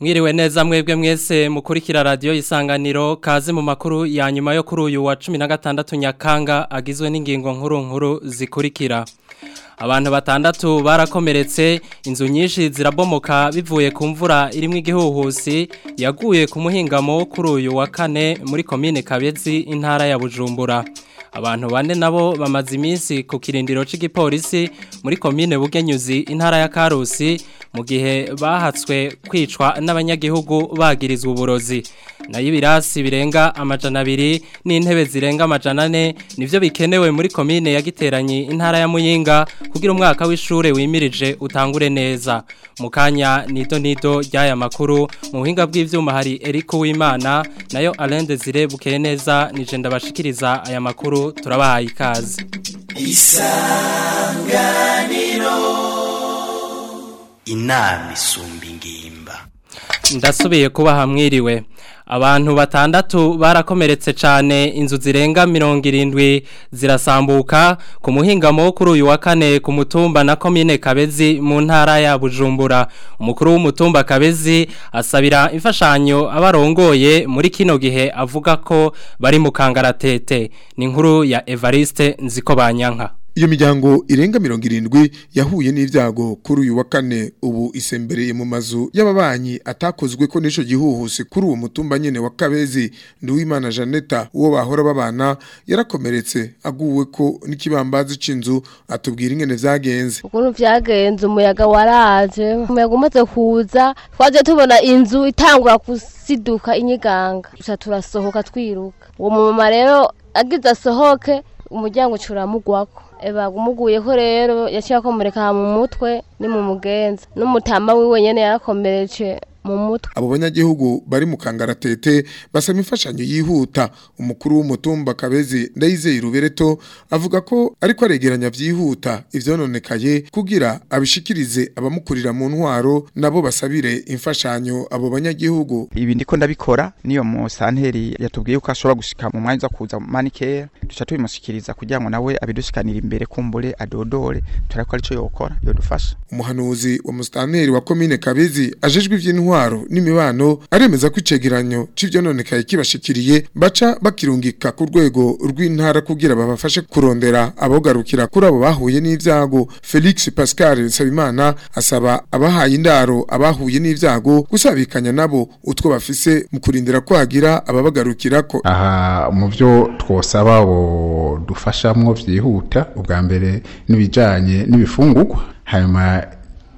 mwiriwe neza mwebwe mwese mukurikira radio isanganiro kazi mu makuru ya nyuma yo kuri uyu wa cumi na gatandatu nyakanga agizwe n'ingingo nkuru nkuru zikurikira abantu batandatu barakomeretse inzu nyinshi zirabomoka bivuye ku mvura irimo igihuhusi yaguye kumuhingamo kuri uyu wa kane muri komine kabezi intara ya bujumbura abantu bane nabo bamaze iminsi ku kirindiro cy'igipolisi muri komine bugenyuzi intara ya karusi mu gihe bahatswe kwicwa n'abanyagihugu bagirizwa uburozi nayo ibirasi birenga amajana abiri n'intebe zirenga amajana ane nibyo bikenewe muri komine ya giteranyi intara ya muyinga kugira umwaka w'ishuri wimirije utangure neza mukanya kanya nito nito ry'aya makuru mu buhinga bw'ibyuma hari Eric Uwimana nayo Alende Zire bukeye neza nije ndabashikiriza aya makuru turabahaye ikaze isanganiro inama isumba ingimba ndasubiye kuba hamwiriwe abantu batandatu barakomeretse cyane inzu zirenga mirongo irindwi zirasambuka ku muhingamo wo kuri uyu wa kane ku mutumba na komine kabezi mu ntara ya bujumbura umukuru w'umutumba kabezi asabira imfashanyo abarongoye muri kino gihe avuga ko bari mu kangaratete ni inkuru ya evariste nziko banyanka iyo miryango irenga mirongo irindwi yahuye n'ibyago kuri uyu wa kane ubu isembereye mu mazu y'ababanyi atakozwe ko n'icyo gihuhuse kuri uwo mutumba nyine wa kabezi nduwimana janeta uwo bahora babana yarakomeretse aguwe ko n'ikibambazi cy'inzu atubwira ingene byagenze ukuntu byagenze umuyaga waraje umuyaga umaze kuza twaje tubona inzu itangura kusiduka inyiganga gusa turasohoka twiruka uwo mumama rero agize asohoke umuryango ucuramugwako bagumuguyeho rero yaciye akomereka mu mutwe ni mu mugenza n'umutama wiwe nyine yarakomeretse mu abo banyagihugu bari mu kangaratete basaba imfashanyo yihuta umukuru w'umutumba kabezi ndayizeye rubereto avuga ko ariko aregeranya byihuta ibyononekaye kugira abishikirize abamukurira mu ntwaro nabo basabire imfashanyo abo banyagihugu ibi ndiko ndabikora niyo mu santeri yatubwiye ko ashobora gushika mu mwanya uza kuza manicare duca tubimushikiriza kugira ngo nawe abidushikanira imbere kumbure adodore turako arico yokora yodufasha umuhanuzi wa mustanteri wa komine kabezi ajejwe iby'intwaro intwaro n'imibano aremeza ko icegeranyo c'ivyanonekaye kibashikiriye baca bakirungika ku rwego rw'intara kugira babafashe kurondera abogarukira kuri abo bahuye n'ivyago Felix Pascal Nsabimana asaba abahaye indaro abahuye n'ivyago gusabikanya nabo utwo bafise mu kurindira kwagira ababagarukira ko aha mu byo twosaba abo dufashamwo vyihuta ubwa mbere n'ibijanye n'ibifungurwa hanyuma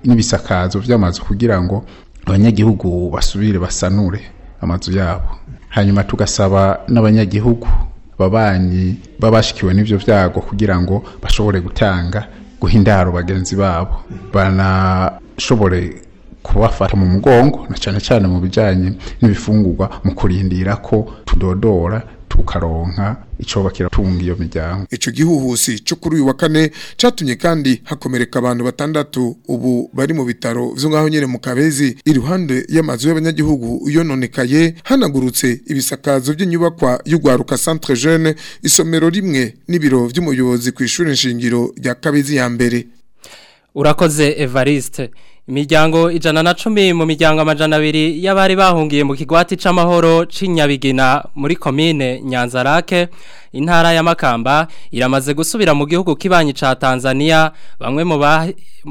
n'ibisakazo byamazu kugira ngo abanyagihugu basubire basanure amazu yabo hanyuma tugasaba n'abanyagihugu babanyi babashikiwe n'ibyo byago kugira ngo bashobore gutanga guha indaro bagenzi babo banashobore kubafata mu mugongo na cyane cyane mu bijyanye n'ibifungurwa mu kurindira ko tudodora tukaronka icoba kiratunga iyo miryango ico gihuhusi cyo kuri uyu wa kane catumye kandi hakomereka abantu batandatu ubu bari mu bitaro vyo ngaho nyene mu Kabezi iruhande y'amazu y'abanyagihugu iyo nonekaye hanagurutse ibisakazo by'inyubakwa y'ugwaruka Centre Jeune isomero rimwe n'ibiro by’umuyobozi ku ishuri nshingiro rya Kabezi ya mbere urakoze Evariste Imiryango ijana na cumi mu miryango amajana abiri y'abari bahungiye mu kigwati c'amahoro c'inyabigina muri komine Nyanzarake intara ya Makamba iramaze gusubira mu gihugu kibanyi ca Tanzania bamwe mu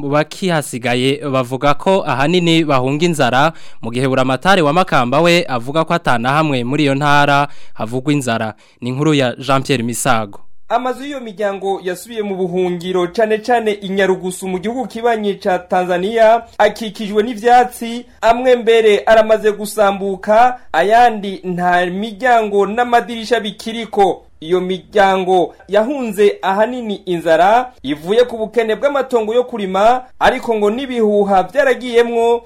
bakihasigaye bavuga ko ahanini bahunga inzara mu gihe buramatari wa Makamba we avuga ko atana hamwe muri iyo ntara havugwa inzara ni ya Jean Pierre Misago amazu y'iyo miryango yasubiye mu buhungiro cyane cyane i nyarugusu mu gihugu kibanyi cya tanzania akikijwe n'ibyatsi amwe mbere aramaze gusambuka ayandi nta miryango n’amadirishya bikiriko iyo miryango yahunze ahanini inzara ivuye ku bukene bw'amatongo yo kurima ariko ngo n'ibihuha byaragiyemwo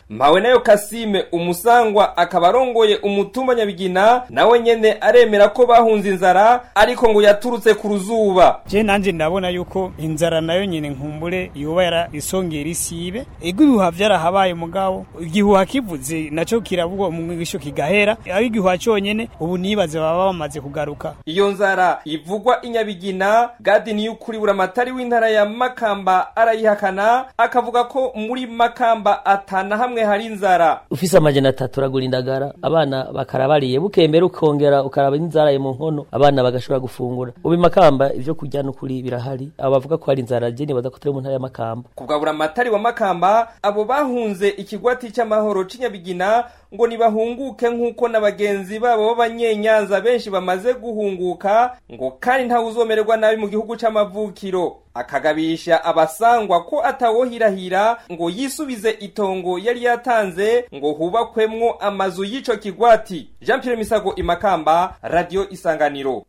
mpawe nayo kasime umusangwa akaba warongoye umutumba nyabigina nawe nyine aremera ko bahunze inzara ariko ngo yaturutse ku ruzuba je nanje ndabona yuko inzara nayo nyine nkumbure yoba yara isongera isibe ego ibihuha vyarahabaye mugabo igihuha kivuze naco kiravugwa mu mwigisho kigahera ari igihuha conyene ubu nibaze baba bamaze kugaruka iyo nzara ivugwa inyabigina gadi niyo kuri buramatari w'intara ya makamba arayihakana akavuga ko muri makamba atana hamwe hari inzara ufise amajana atatu uragura indagara inzara abana bakarabariye bukembera ukongera ukaraba inzara mu nkono abana bagashobora gufungura ubu makamba ivyo kurya n'ukuri birahari abo bavuga ko hari inzara jeni badakotera mu ntara ya makamba kubwabura amatari wa makamba abo bahunze ikigwati cy'amahoro c'inyabigina ngo nibahunguke nk'uko na bagenzi babo b'abanyenyanza benshi bamaze guhunguka ngo kandi ntawe uzomererwa nabi mu gihugu cy’amavukiro. akagabisha abasangwa ko atawohirahira ngo yisubize itongo yari yatanze ngo hubakwemwo amazu y'ico kigwati jean pierre misago imakamba radio isanganiro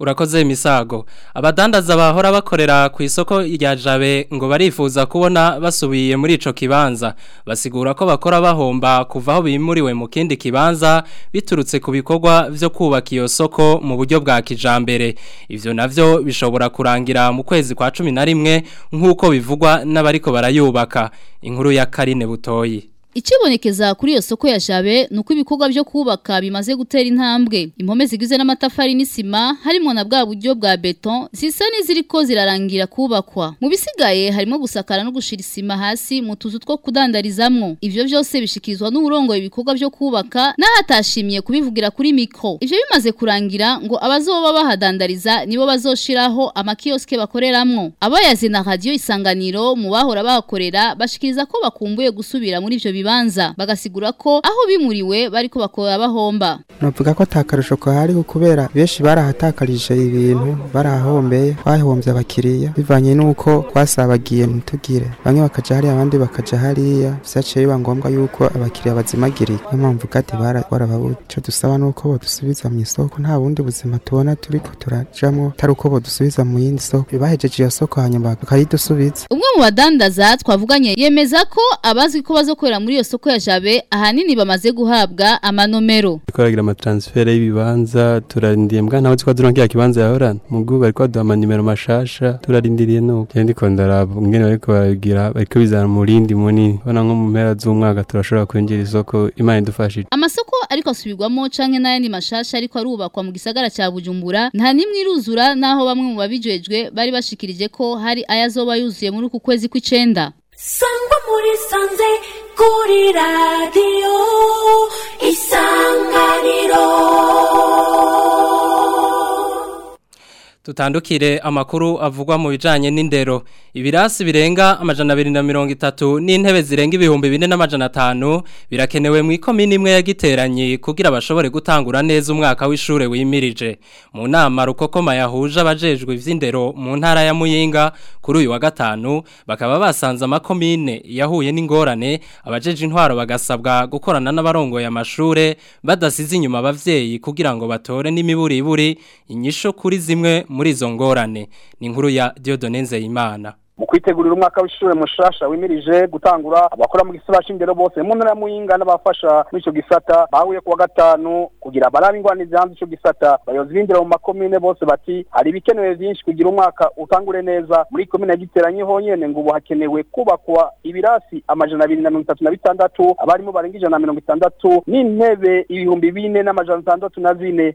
urakoze misago abadandaza bahora bakorera ku isoko rya jabe ngo barifuza kubona basubiye muri ico kibanza basigura ko bakora bahomba kuva aho bimuriwe mu kindi kibanza biturutse ku bikorwa byo kubaka iyo soko mu buryo bwa kijambere ivyo navyo bishobora kurangira mu kwezi kwa 11 nkuko bivugwa n'abariko barayubaka inkuru ya Karine Butoyi ikibonekeza kuri iyo soko ya jabe nuko ibikorwa byo kubaka bimaze gutera intambwe impome zigize n'amatafari n'isima harimo na bwa buryo bwa beton zisa n'iziri ko zirarangira kubakwa mu bisigaye harimo gusakara no gushira isima hasi mu tuzu two kudandarizamwo ivyo byose bishikirizwa n'uburongo ibikorwa byo kubaka n'ahatashimiye kubivugira kuri mikro ibyo bimaze kurangira ngo abazoba bahadandariza nibo bazoshiraho amakiyoske bakoreramo abayazina na isanganiro mu bahora bahakorera bashikiriza ko bakumbuye gusubira muri ivyo bibanza bagasigura ko aho bimuriwe bari ko bakora bahomba navuga ko atakarusho kahariho kubera benshi barahatakarije ibintu barahombeye twahombye abakiriya bivanye n'uko twasabagiye ntitugire bamwe bakaja hariya abandi bakaja hariya vyaciye biba ngombwa yuko abakiriya bazimagiriye niyo mpamvu gati barababuze ico dusaba nuko bodusubiza mu isoko nta bundi buzima tubona turiko turajamwo atari uko bodusubiza mu yindi soko bibahejeje iyo soko hanyuma bakayidusubiza umwe mu badandaza twavuganye yemeza ko abazwi ko bazokorera muri muri iyo soko ya jabe ahanini bamaze guhabwa amanomero twaragira amatransfere y'ibibanza turarindiye mbwa ntawe twari turonkiye ikibanza yahorana mugu bari kwaduha amanimero mashasha turarindiriye nuko cyane ndiko ndaraba mwene bariko baragira bariko bizana murindi munini bona nko mu mpera z'umwaka turashobora kwinjira isoko imana idufashije amasoko ariko asubirwamo canke n'ayandi mashasha ariko arubakwa mu gisagara cya Bujumbura nta nimwe iruzura naho bamwe mu babijejwe bari bashikirije ko hari ayazoba yuzuye muri uku kwezi kw'icenda sangwa muri sanze Guri Radio Isang tutandukire amakuru avugwa mu bijanye n'indero ibirasi birenga amajana 230 n'intebe zirenga ibihumbi 450 birakenewe mu ikomini imwe ya yagiteranye kugira bashobore gutangura neza umwaka w'ishure wimirije mu nama rukokoma yahuje abajejwe ivy'indero mu ntara ya Muyinga kuri uyu wa gatanu bakaba basanze amakomine yahuye n'ingorane abajeje intwaro bagasabwa gukorana n'abarongoye amashure badasize inyuma abavyeyi kugira ngo batore n'imiburiburi inyisho kuri zimwe muri izo ngorane ni inkuru ya Dieudonne imana. mu kwitegurira umwaka w'ishuri mushasha wimirije gutangura abakora mu gisata c'indero bose mu ntara ya muyinga n'abafasha muri ico gisata bahuye ku wa gatanu kugira barabe ingwani zihanze icyo gisata abayobozi b'indero mu makomine bose bati hari ibikenewe byinshi kugira umwaka utangure neza muri komine ya giteranyi ngo ubu hakenewe kubakwa ibirasi amajana abiri na mirongo itatu na bitandatu abarimu barenga ijana na mirongo itandatu n'intebe ibihumbi bine n'amajana atandatu na zine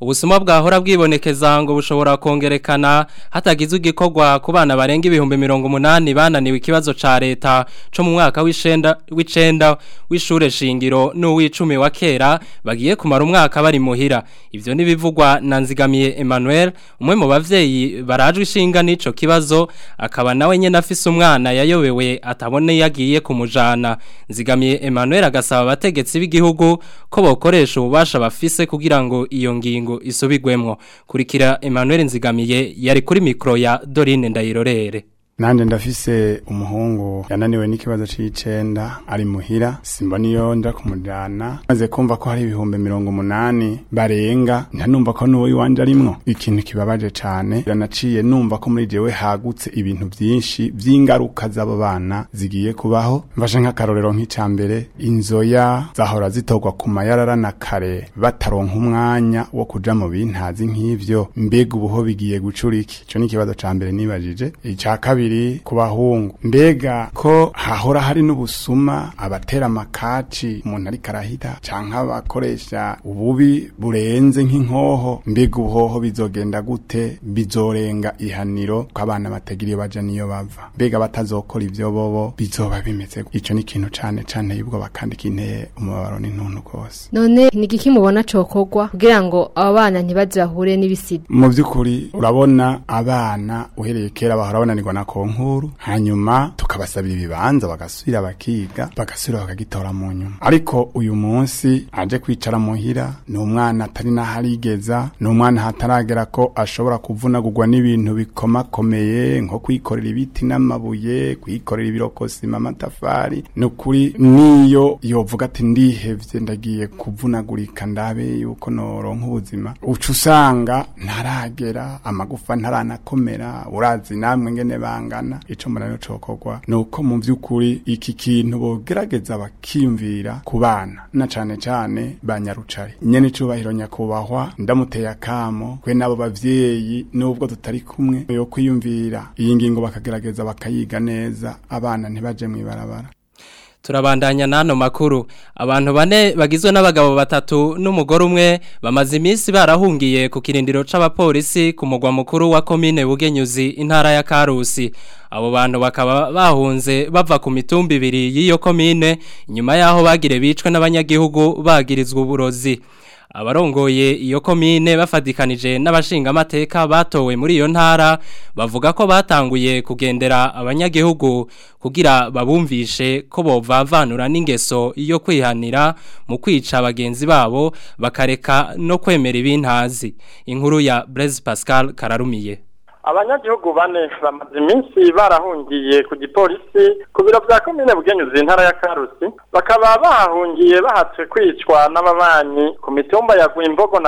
ubusuma bwahora bwibonekeza ngo bushobora kongerekana hatagize ugikogwa kubana bana barenga ibihumbi mirongo umunani bananiwe ikibazo ca leta cyo mu mwaka w'icenda w'ishure shingiro n'uw'icumi wa kera bagiye kumara umwaka bari muhira ibyo n'ibivugwa na nzigamiye emmanuel umwe mu bavyeyi barajwe ishinga n'ico kibazo akaba nawe nyine afise umwana yayobewe atabone yagiye kumujana nzigamiye emmanuel agasaba abategetsi b'igihugu ko bakoresha ububasha bafite afise kugira ngo iyo ngingo isubigwemwo kurikira Emmanuel Nzigamiye yari kuri mikro ya Dorine Ndayirorere nanjye ndafise umuhungu yananiwe n'ikibazo cy'icenda ari muhira simba niyo nja kumujyana maze kumva ko hari ibihumbi mirongo umunani barenga ntanumva ko n'uwo iwanje arimwo ikintu kibabaje cyane yanaciye numva ko muri jewe hagutse ibintu byinshi by'ingaruka z'abo bana zigiye kubaho mfashe nk'akarorero nk'icya mbere inzoya zahora zitogwa ku mayarara na kare bataronka umwanya wo kuja mu bintazi nk'ivyo mbega ubuho bigiye gucura iki ico n’ikibazo ikibazo ca mbere nibajije ica kabiri kabiri ku bahungu mbega ko hahora hari n'ubusuma abatera amakaci umuntu ariko arahita canke abakoresha ububi burenze nk'inkoho mbega ubuhoho bizogenda gute bizorenga ihaniro ko abana baje baja niyo bava mbega batazokora ivyo bobo bizoba bimeze ico ni kintu cane cane yibwo bakandika inteye umubabaro n'intuntu kose none ni mubona cokorwa kugira ngo abana ntibazahure n'ibisida mu vy'ukuri urabona abana uhereye kera bahora bananirwa nako konkuru hanyuma tukabasabira ibibanza bagasubira bakiga bagasubira bakagitora mu nyuma ariko uyu munsi aje kwicara muhira ni umwana atari naharigeza ni umwana hataragera ko ashobora kuvunagurwa n'ibintu bikomakomeye nko kwikorera ibiti n'amabuye kwikorera ibirokosima amatafari ni ukuri niyo yovuga ati ndihevye ndagiye kuvunagurika ndabe yuko noronka ubuzima uca usanga ntaragera amagufa ntaranakomera urazi namwe ngene ba bangana ico munaniro cokogwa nuko mu vy'ukuri iki kintu bogerageza bakimvira kubana na cane cane banyarucare nyene cubahiro nyakubahwa ndamuteye akamo kwe nabo bavyeyi nubwo tutari kumwe yo kwiyumvira iyi ngingo bakagerageza bakayiga neza abana ntibaje mw'ibarabara turabandanya n'ano makuru abantu bane bagizwe n'abagabo batatu n'umugore umwe bamaze iminsi barahungiye ku kirindiro c'abapolisi ku mugwa mukuru wa komine Bugenyuzi intara ya Karusi abo bantu bakaba bahunze bava ku mitumba ibiri y'iyo komine nyuma yaho bagire bicwe n'abanyagihugu bagirizwa uburozi abarongoye iyo komine bafatikanije n'abashingamateka batowe muri iyo ntara bavuga ko batanguye kugendera abanyagihugu kugira babumvishe ko bovavanura n'ingeso iyo kwihanira mu kwica bagenzi babo bakareka no kwemera ibintazi inkuru ya Blaise Pascal Kararumiye abanyagihugu bane bamaze iminsi barahungiye ku gipolisi ku biro bya komine bugenyuzi intara ya karusi bakaba bahahungiye bahatswe kwicwa n'ababanyi ku mitumba ya imbogo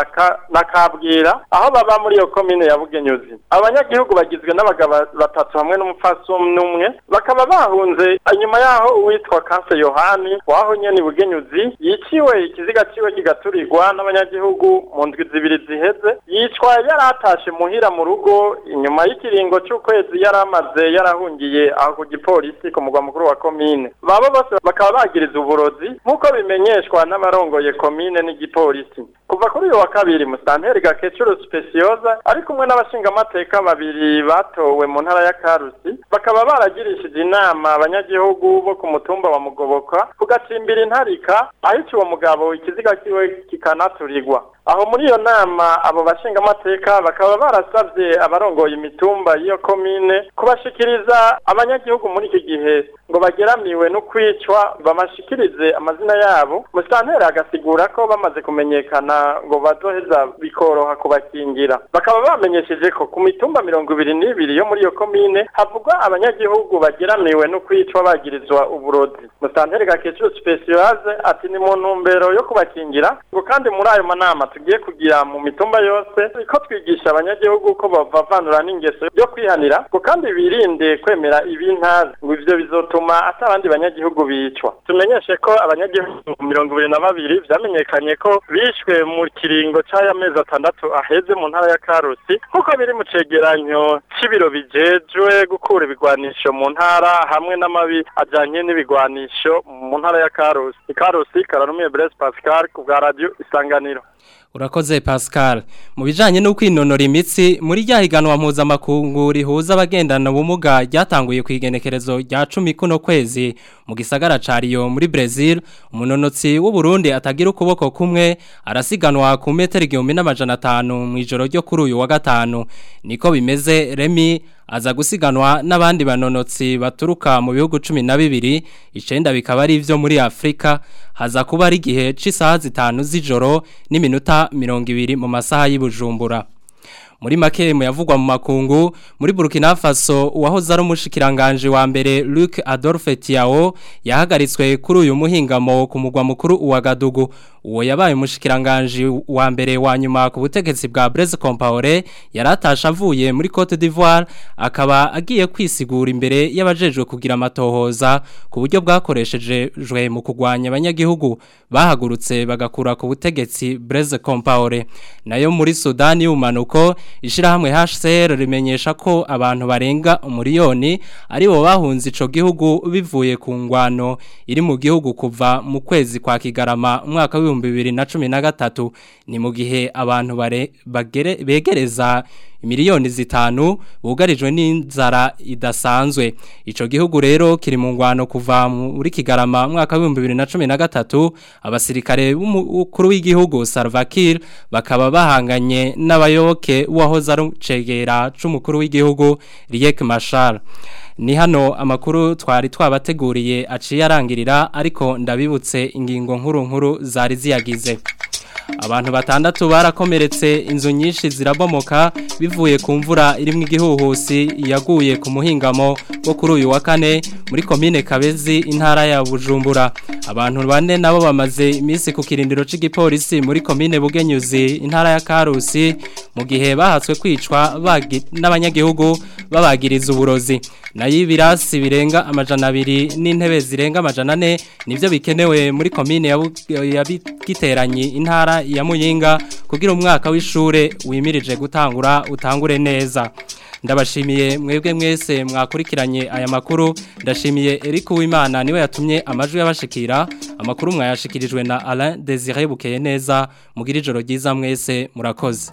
na kabwira aho baba muri iyo komine ya bugenyuzi abanyagihugu bagizwe n'abagabo batatu hamwe n'umupfasumwe umwe bakaba bahunze inyuma yaho uwitwa kanse yohani wahonye ni bugenyuzi yiciwe ikiziga ciwe kigaturirwa n'abanyagihugu mu ndwi zibiri ziheze yicwa yari atashe muhira mu rugo nyuma y'ikiringo cy'ukwezi yari amaze yarahungiye aho ku gipolisi ku mugwa mukuru wa komine baba bose bakaba bagiriza uburozi nk'uko bimenyeshwa n'abarongoye komine n'igipolisi kuva kuri uyu wa kabiri musanteri gakecuru sipesiyoza ari kumwe n'abashingamateka babiri batowe mu ntara ya karusi bakaba baragirishije inama abanyagihugu bo ku mutumba wa mugoboka kugacimbira intarika aho uwo mugabo ikiziga kiwe kikanaturirwa aho muri iyo nama abo bashingamateka bakaba barasabye abarongoye imitumba y'iyo komine kubashikiriza abanyagihugu muri iki gihe ngo bageramiwe no kwicwa bamashikirize amazina yabo musitanteri agasigura ko bamaze kumenyekana ngo bazoheza bikoroha kubakingira bakaba bamenyesheje ko ku mitumba mirongo ibiri n'ibiri yo muri iyo komine havugwa abanyagihugu bageramiwe no kwicwa bagirizwa uburozi musitanteri gakecuru sipesiyaze ati ni mu ntumbero yo kubakingira ngo kandi muri ayo manama tugiye kugira mu mitumba yose ko twigisha abanyagihugu ko bavanura n'ingeso yo kwihanira ngo kandi birinde kwemera ibintazi ngo ivyo bizotuma atabandi banyagihugu bicwa tumenyeshe ko abanyagihugu mirongo ibiri na babiri vyamenyekanye ko bishwe mu kiringo cya’mezi atandatu aheze mu ntara ya karusi nk'uko biri mu cegeranyo c'ibiro bijejwe gukura ibigwanisho mu ntara hamwe n'amabi ajyanye n'ibigwanisho mu ntara ya karusi ikarusi karanumiye brese pascal ku bwa radio isanganiro urakoze Pascal mu bijanye no kwinonora imitsi muri ryahiganwa mpuzamakungu rihuza abagendana ubumuga ryatanguye ku igenekerezo rya cumi kuno kwezi mu gisagara ca Rio muri Brazil umunonotsi w'u Burundi atagira ukuboko kumwe arasiganwa ku metero 1500 mu ijoro ryo kuri uyu wa gatanu niko bimeze Remy aza gusiganwa n'abandi banonotsi baturuka mu bihugu cumi na bibiri icyenda bikaba ari ibyo muri Afrika haza kuba ari igihe cy'isaha zitanu z'ijoro n'iminota mirongo ibiri mu masaha y'i bujumbura muri makemu yavugwa mu makungu muri Burkina Faso uwahoze ari umushikiranganje wa mbere Luc Adolphe Tiao yahagaritswe kuri uyu muhingamo ku mugwa mukuru uwagadugu uwo yabaye umushikiranganje wa mbere wa nyuma ku butegetsi bwa Blaise Compaoré yaratasha avuye muri Cote d'Ivoire akaba agiye kwisigura imbere y'abajejwe kugira amatohoza ku buryo bwakoresheje jwe mu kugwanya abanyagihugu bahagurutse bagakura ku butegetsi Blaise Compaoré nayo muri Sudani y'umanuko Ishirahamwe HCR rimenyesha ko abantu barenga umuriyoni ari bo bahunze ico gihugu bivuye ku ngwano iri mu gihugu kuva mu kwezi kwa Kigarama umwaka wa 2013 ni mu gihe abantu bare bagere begereza miliyoni zitanu bugarijwe n'inzara idasanzwe ico gihugu rero kiri mu ngwano kuva muri kigarama mwaka wa 2013 abasirikare b'umukuru w'igihugu Salva Kiir bakaba bahanganye n'abayoboke wahoze ari cegera c'umukuru w'igihugu Riek Machar ni hano amakuru twari twabateguriye aciye arangirira ariko ndabibutse ingingo nkuru nkuru zari ziyagize abantu batandatu barakomeretse inzu nyinshi zirabomoka bivuye ku mvura irimo igihuhusi yaguye ku muhingamo wo kuri uyu wa kane muri komine kabezi intara ya bujumbura abantu bane nabo bamaze iminsi ku kirindiro cy'igipolisi muri komine bugenyuzi intara ya karusi mu gihe bahatswe kwicwa n'abanyagihugu babagiriza uburozi nayo ibirasi birenga amajana abiri n'intebe zirenga amajana ane nibyo bikenewe muri komine ya intara ya Muyinga kugira umwaka w'ishure wimirije gutangura utangure neza ndabashimiye mwebwe mwese mwakurikiranye aya makuru ndashimiye Eric Uwimana niwe yatumye amajwi y'abashikira amakuru mwayashikirijwe na Alain Desire Bukeyeneza mugira ijoro ryiza mwese murakoze